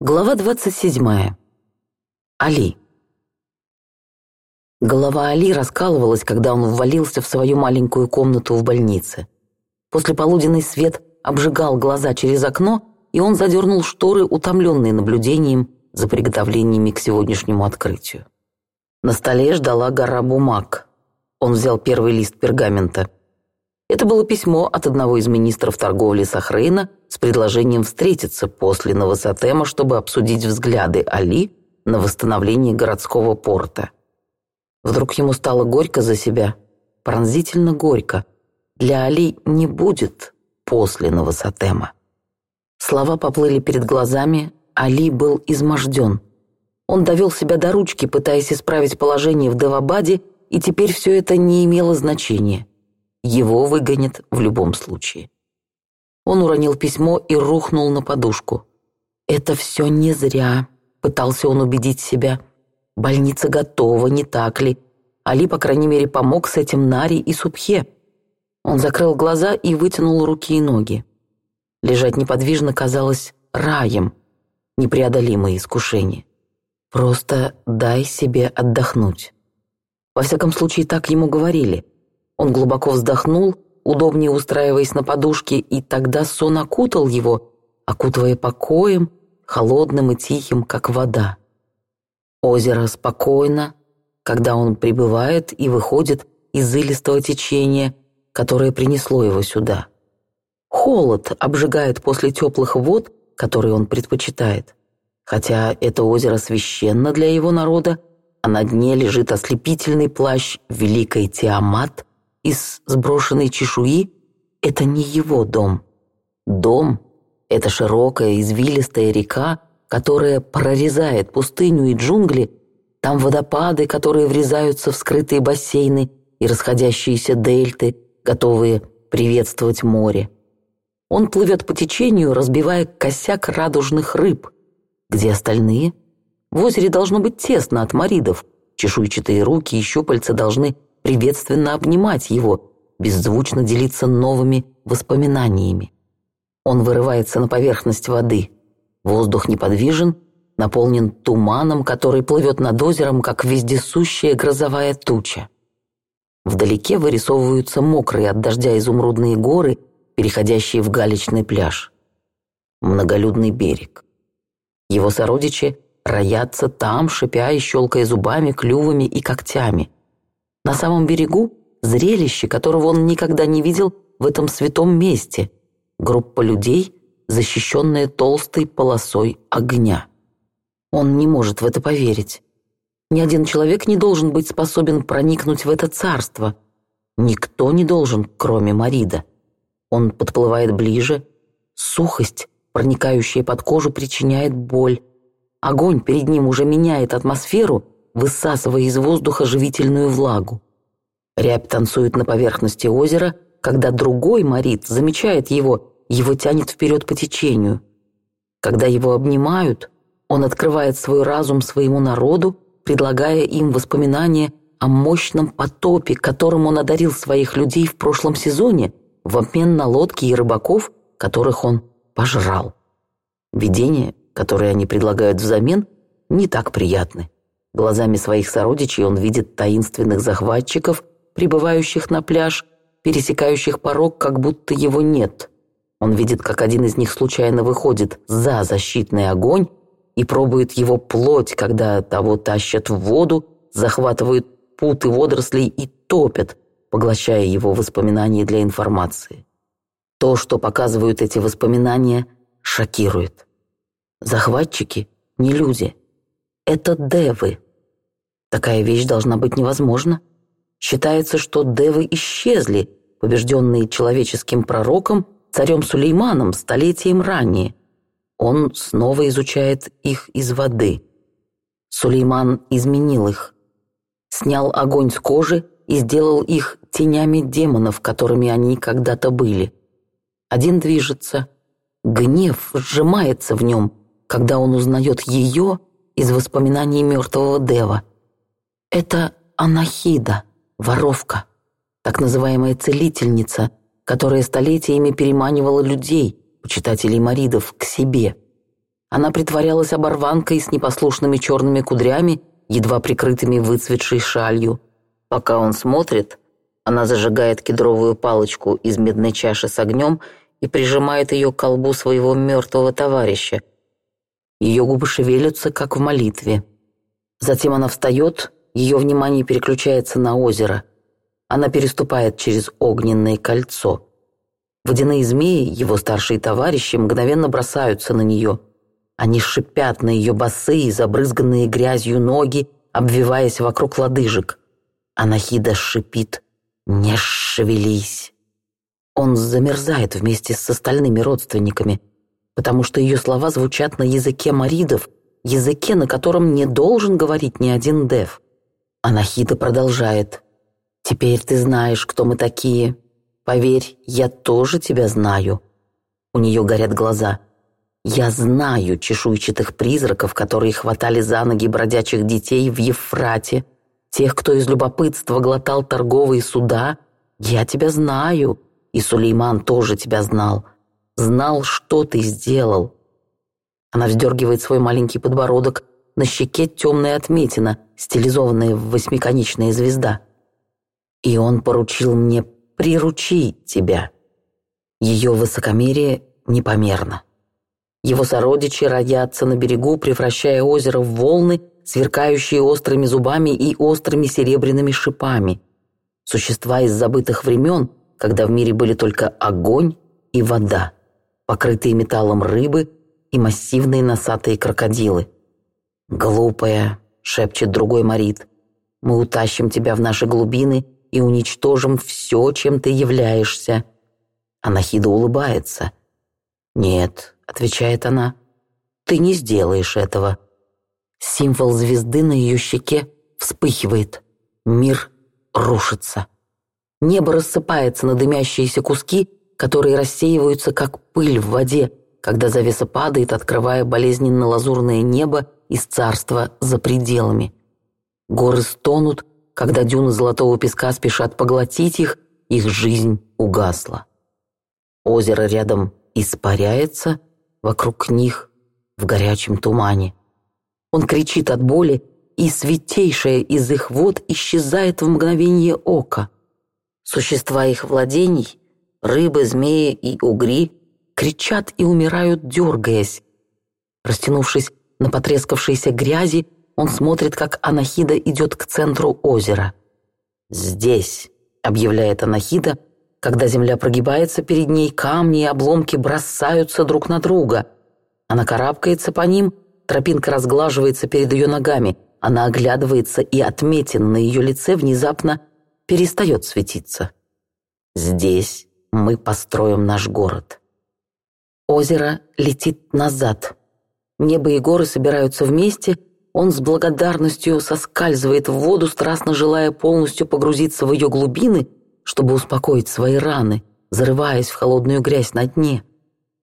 Глава 27. Али. Голова Али раскалывалась, когда он ввалился в свою маленькую комнату в больнице. После полуденный свет обжигал глаза через окно, и он задернул шторы, утомленные наблюдением за приготовлениями к сегодняшнему открытию. На столе ждала гора бумаг. Он взял первый лист пергамента. Это было письмо от одного из министров торговли Сахрейна с предложением встретиться после Новосатема, чтобы обсудить взгляды Али на восстановление городского порта. Вдруг ему стало горько за себя, пронзительно горько. Для Али не будет после Новосатема. Слова поплыли перед глазами, Али был изможден. Он довел себя до ручки, пытаясь исправить положение в Девабаде, и теперь все это не имело значения. Его выгонят в любом случае. Он уронил письмо и рухнул на подушку. «Это все не зря», — пытался он убедить себя. «Больница готова, не так ли?» Али, по крайней мере, помог с этим Нари и Субхе. Он закрыл глаза и вытянул руки и ноги. Лежать неподвижно казалось раем, непреодолимое искушение. Просто дай себе отдохнуть. Во всяком случае, так ему говорили — он глубоко вздохнул, удобнее устраиваясь на подушке, и тогда сон окутал его, окутывая покоем, холодным и тихим, как вода. Озеро спокойно, когда он прибывает и выходит из илистого течения, которое принесло его сюда. Холод обжигает после теплых вод, которые он предпочитает. Хотя это озеро священно для его народа, а на дне лежит ослепительный плащ великой Тиамат, из сброшенной чешуи — это не его дом. Дом — это широкая извилистая река, которая прорезает пустыню и джунгли, там водопады, которые врезаются в скрытые бассейны и расходящиеся дельты, готовые приветствовать море. Он плывет по течению, разбивая косяк радужных рыб. Где остальные? В озере должно быть тесно от маридов. Чешуйчатые руки и щупальца должны приветственно обнимать его, беззвучно делиться новыми воспоминаниями. Он вырывается на поверхность воды. Воздух неподвижен, наполнен туманом, который плывет над озером, как вездесущая грозовая туча. Вдалеке вырисовываются мокрые от дождя изумрудные горы, переходящие в галечный пляж. Многолюдный берег. Его сородичи роятся там, шипя и щелкая зубами, клювами и когтями. На самом берегу — зрелище, которого он никогда не видел в этом святом месте. Группа людей, защищенная толстой полосой огня. Он не может в это поверить. Ни один человек не должен быть способен проникнуть в это царство. Никто не должен, кроме Марида. Он подплывает ближе. Сухость, проникающая под кожу, причиняет боль. Огонь перед ним уже меняет атмосферу — высасывая из воздуха живительную влагу. Рябь танцует на поверхности озера, когда другой морит замечает его, его тянет вперед по течению. Когда его обнимают, он открывает свой разум своему народу, предлагая им воспоминания о мощном потопе, которым он одарил своих людей в прошлом сезоне в обмен на лодки и рыбаков, которых он пожрал. Видения, которые они предлагают взамен, не так приятны. Глазами своих сородичей он видит таинственных захватчиков, прибывающих на пляж, пересекающих порог, как будто его нет. Он видит, как один из них случайно выходит за защитный огонь и пробует его плоть, когда того тащат в воду, захватывают путы водорослей и топят, поглощая его воспоминания для информации. То, что показывают эти воспоминания, шокирует. Захватчики – не люди – это девы. Такая вещь должна быть невозможна. Считается, что девы исчезли, побежденные человеческим пророком, царем Сулейманом, столетием ранее. Он снова изучает их из воды. Сулейман изменил их. Снял огонь с кожи и сделал их тенями демонов, которыми они когда-то были. Один движется. Гнев сжимается в нем, когда он узнает ее из воспоминаний мертвого Дева. Это анахида, воровка, так называемая целительница, которая столетиями переманивала людей, почитателей Маридов, к себе. Она притворялась оборванкой с непослушными черными кудрями, едва прикрытыми выцветшей шалью. Пока он смотрит, она зажигает кедровую палочку из медной чаши с огнем и прижимает ее к колбу своего мертвого товарища – ее губы шевелятся, как в молитве. Затем она встает, ее внимание переключается на озеро. Она переступает через огненное кольцо. Водяные змеи, его старшие товарищи, мгновенно бросаются на нее. Они шипят на ее босые, забрызганные грязью ноги, обвиваясь вокруг лодыжек. Анахида шипит «Не шевелись!». Он замерзает вместе с остальными родственниками потому что ее слова звучат на языке маридов, языке, на котором не должен говорить ни один дев. Анахита продолжает. «Теперь ты знаешь, кто мы такие. Поверь, я тоже тебя знаю». У нее горят глаза. «Я знаю чешуйчатых призраков, которые хватали за ноги бродячих детей в Ефрате, тех, кто из любопытства глотал торговые суда. Я тебя знаю, и Сулейман тоже тебя знал знал, что ты сделал. Она вздергивает свой маленький подбородок, на щеке темная отметина, стилизованная в восьмиконечная звезда. И он поручил мне приручить тебя. Ее высокомерие непомерно. Его сородичи родятся на берегу, превращая озеро в волны, сверкающие острыми зубами и острыми серебряными шипами. Существа из забытых времен, когда в мире были только огонь и вода покрытые металлом рыбы и массивные носатые крокодилы. «Глупая», — шепчет другой Марит, — «мы утащим тебя в наши глубины и уничтожим все, чем ты являешься». Анахида улыбается. «Нет», — отвечает она, — «ты не сделаешь этого». Символ звезды на ее щеке вспыхивает. Мир рушится. Небо рассыпается на дымящиеся куски, которые рассеиваются как пыль в воде, когда завеса падает, открывая болезненно-лазурное небо из царства за пределами. Горы стонут, когда дюны золотого песка спешат поглотить их, их жизнь угасла. Озеро рядом испаряется, вокруг них в горячем тумане. Он кричит от боли, и святейшая из их вод исчезает в мгновение ока. Существа их владений — Рыбы, змеи и угри кричат и умирают, дергаясь. Растянувшись на потрескавшейся грязи, он смотрит, как Анахида идет к центру озера. «Здесь», — объявляет Анахида, когда земля прогибается перед ней, камни и обломки бросаются друг на друга. Она карабкается по ним, тропинка разглаживается перед ее ногами, она оглядывается, и отметин на ее лице внезапно перестает светиться. «Здесь мы построим наш город. Озеро летит назад. Небо и горы собираются вместе, он с благодарностью соскальзывает в воду, страстно желая полностью погрузиться в ее глубины, чтобы успокоить свои раны, зарываясь в холодную грязь на дне.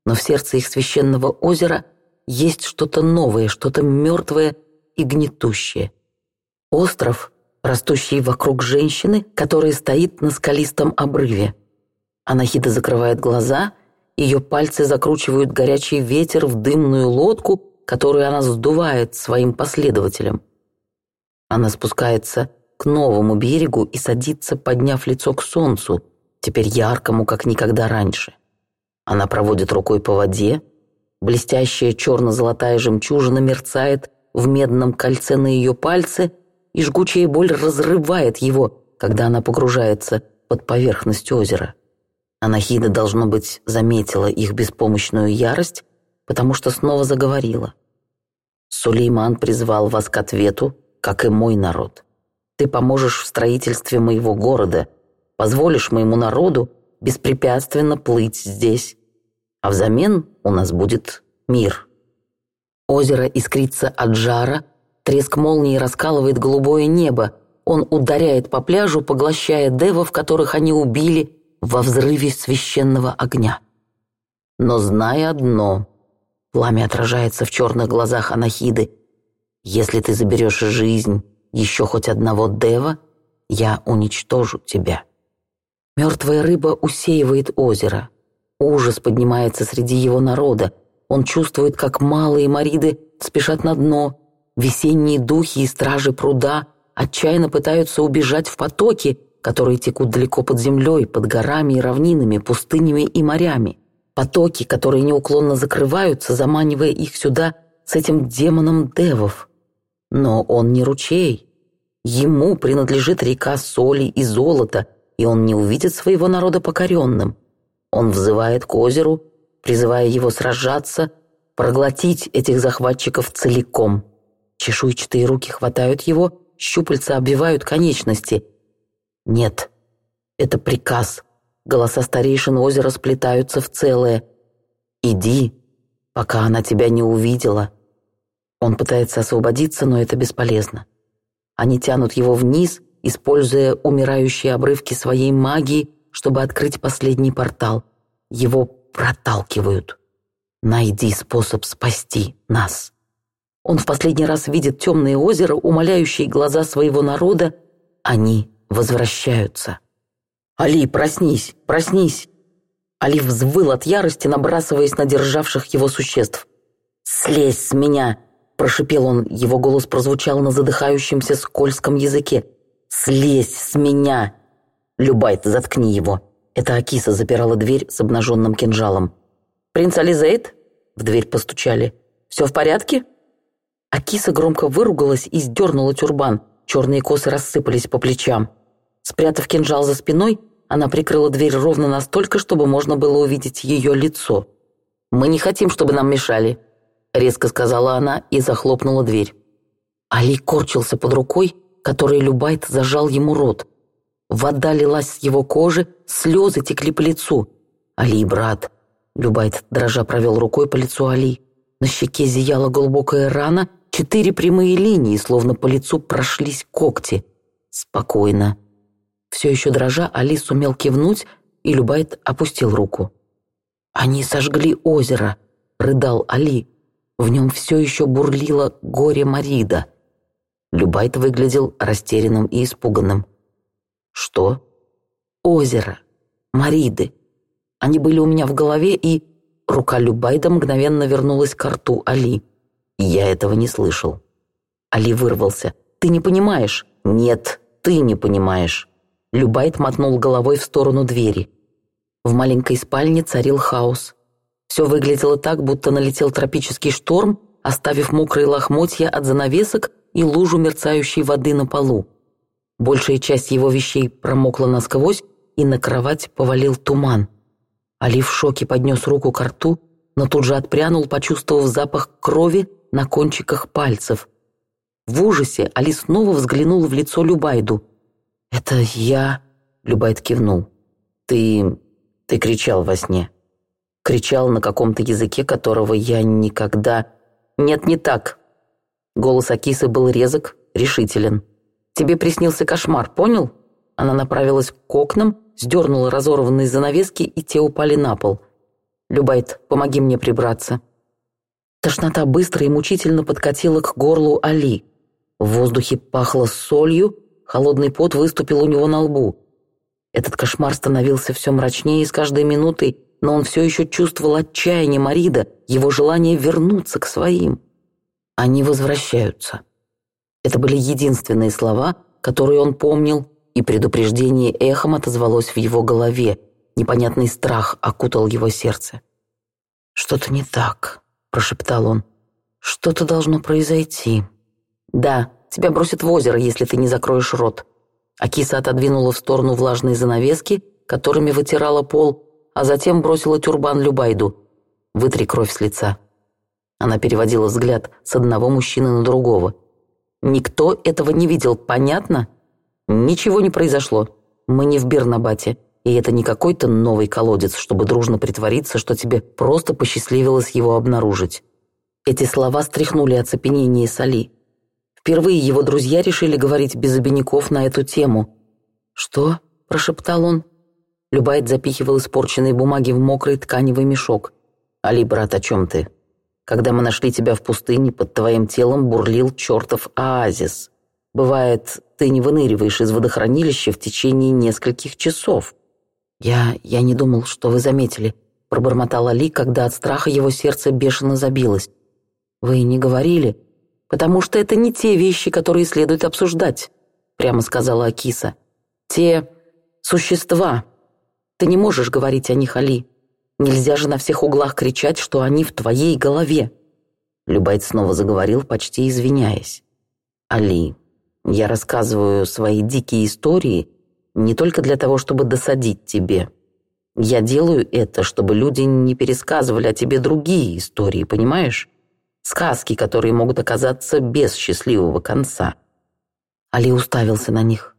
Но в сердце их священного озера есть что-то новое, что-то мертвое и гнетущее. Остров, растущий вокруг женщины, которая стоит на скалистом обрыве – Анахита закрывает глаза, ее пальцы закручивают горячий ветер в дымную лодку, которую она сдувает своим последователям. Она спускается к новому берегу и садится, подняв лицо к солнцу, теперь яркому, как никогда раньше. Она проводит рукой по воде, блестящая черно-золотая жемчужина мерцает в медном кольце на ее пальце, и жгучая боль разрывает его, когда она погружается под поверхность озера. Анахида, должно быть, заметила их беспомощную ярость, потому что снова заговорила. «Сулейман призвал вас к ответу, как и мой народ. Ты поможешь в строительстве моего города, позволишь моему народу беспрепятственно плыть здесь, а взамен у нас будет мир». Озеро искрится от жара, треск молнии раскалывает голубое небо, он ударяет по пляжу, поглощая девов, которых они убили, во взрыве священного огня. Но знай одно, пламя отражается в черных глазах Анахиды. Если ты заберешь жизнь еще хоть одного Дева, я уничтожу тебя. Мертвая рыба усеивает озеро. Ужас поднимается среди его народа. Он чувствует, как малые мариды спешат на дно. Весенние духи и стражи пруда отчаянно пытаются убежать в потоке, которые текут далеко под землей, под горами и равнинами, пустынями и морями. Потоки, которые неуклонно закрываются, заманивая их сюда с этим демоном девов. Но он не ручей. Ему принадлежит река соли и золота, и он не увидит своего народа покоренным. Он взывает к озеру, призывая его сражаться, проглотить этих захватчиков целиком. Чешуйчатые руки хватают его, щупальца обвивают конечности – нет, это приказ. Голоса старейшин озера сплетаются в целое. Иди, пока она тебя не увидела. Он пытается освободиться, но это бесполезно. Они тянут его вниз, используя умирающие обрывки своей магии, чтобы открыть последний портал. Его проталкивают. Найди способ спасти нас. Он в последний раз видит темное озеро, умоляющие глаза своего народа. Они возвращаются. «Али, проснись! Проснись!» Али взвыл от ярости, набрасываясь на державших его существ. «Слезь с меня!» – прошипел он. Его голос прозвучал на задыхающемся скользком языке. «Слезь с меня!» «Любайт, заткни его!» Это Акиса запирала дверь с обнаженным кинжалом. «Принц Али В дверь постучали. «Все в порядке?» Акиса громко выругалась и сдернула тюрбан. Черные косы рассыпались по плечам. Спрятав кинжал за спиной, она прикрыла дверь ровно настолько, чтобы можно было увидеть ее лицо. «Мы не хотим, чтобы нам мешали», — резко сказала она и захлопнула дверь. Али корчился под рукой, которой Любайт зажал ему рот. Вода лилась с его кожи, слезы текли по лицу. «Али, брат!» — Любайт дрожа провел рукой по лицу Али. На щеке зияла глубокая рана, четыре прямые линии, словно по лицу прошлись когти. «Спокойно», все еще дрожа, Али сумел кивнуть, и Любайт опустил руку. «Они сожгли озеро», — рыдал Али. В нем все еще бурлило горе Марида. Любайт выглядел растерянным и испуганным. «Что?» «Озеро. Мариды. Они были у меня в голове, и...» Рука Любайда мгновенно вернулась к рту Али. «Я этого не слышал». Али вырвался. «Ты не понимаешь?» «Нет, ты не понимаешь». Любайт мотнул головой в сторону двери. В маленькой спальне царил хаос. Все выглядело так, будто налетел тропический шторм, оставив мокрые лохмотья от занавесок и лужу мерцающей воды на полу. Большая часть его вещей промокла насквозь, и на кровать повалил туман. Али в шоке поднес руку к рту, но тут же отпрянул, почувствовав запах крови на кончиках пальцев. В ужасе Али снова взглянул в лицо Любайду – «Это я...» — Любайт кивнул. «Ты... ты кричал во сне. Кричал на каком-то языке, которого я никогда... Нет, не так!» Голос Акисы был резок, решителен. «Тебе приснился кошмар, понял?» Она направилась к окнам, сдернула разорванные занавески, и те упали на пол. «Любайт, помоги мне прибраться». Тошнота быстро и мучительно подкатила к горлу Али. В воздухе пахло солью, холодный пот выступил у него на лбу. Этот кошмар становился все мрачнее с каждой минутой, но он все еще чувствовал отчаяние Марида, его желание вернуться к своим. «Они возвращаются». Это были единственные слова, которые он помнил, и предупреждение эхом отозвалось в его голове. Непонятный страх окутал его сердце. «Что-то не так», — прошептал он. «Что-то должно произойти». «Да», Тебя бросят в озеро, если ты не закроешь рот». Акиса отодвинула в сторону влажные занавески, которыми вытирала пол, а затем бросила тюрбан Любайду. «Вытри кровь с лица». Она переводила взгляд с одного мужчины на другого. «Никто этого не видел, понятно?» «Ничего не произошло. Мы не в Бернабате, и это не какой-то новый колодец, чтобы дружно притвориться, что тебе просто посчастливилось его обнаружить». Эти слова стряхнули оцепенение Сали. Впервые его друзья решили говорить без обиняков на эту тему. «Что?» – прошептал он. Любайт запихивал испорченные бумаги в мокрый тканевый мешок. «Али, брат, о чем ты? Когда мы нашли тебя в пустыне, под твоим телом бурлил чертов оазис. Бывает, ты не выныриваешь из водохранилища в течение нескольких часов». «Я... я не думал, что вы заметили», — пробормотал Али, когда от страха его сердце бешено забилось. «Вы не говорили?» потому что это не те вещи, которые следует обсуждать», — прямо сказала Акиса. «Те существа. Ты не можешь говорить о них, Али. Нельзя же на всех углах кричать, что они в твоей голове». Любайт снова заговорил, почти извиняясь. «Али, я рассказываю свои дикие истории не только для того, чтобы досадить тебе. Я делаю это, чтобы люди не пересказывали о тебе другие истории, понимаешь? Сказки, которые могут оказаться без счастливого конца. Али уставился на них.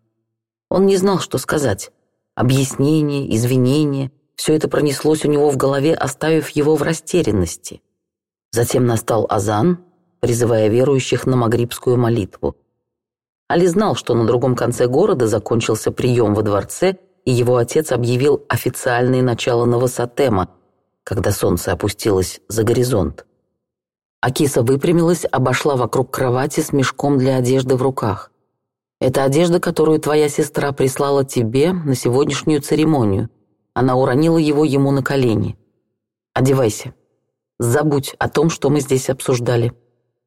Он не знал, что сказать. Объяснение, извинение — все это пронеслось у него в голове, оставив его в растерянности. Затем настал азан, призывая верующих на магрибскую молитву. Али знал, что на другом конце города закончился прием во дворце, и его отец объявил официальное начало Новосатема, когда солнце опустилось за горизонт. Акиса выпрямилась, обошла вокруг кровати с мешком для одежды в руках. «Это одежда, которую твоя сестра прислала тебе на сегодняшнюю церемонию». Она уронила его ему на колени. «Одевайся. Забудь о том, что мы здесь обсуждали.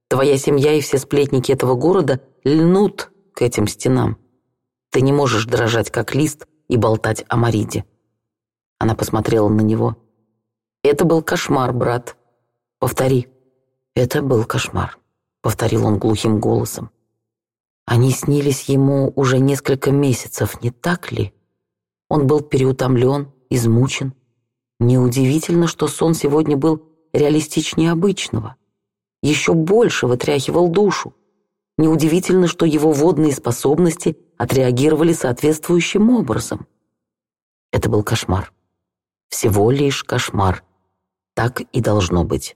Твоя семья и все сплетники этого города льнут к этим стенам. Ты не можешь дрожать, как лист, и болтать о Мариде». Она посмотрела на него. «Это был кошмар, брат. Повтори». Это был кошмар, повторил он глухим голосом. Они снились ему уже несколько месяцев, не так ли? Он был переутомлен, измучен. Неудивительно, что сон сегодня был реалистичнее обычного. Еще больше вытряхивал душу. Неудивительно, что его водные способности отреагировали соответствующим образом. Это был кошмар. Всего лишь кошмар. Так и должно быть.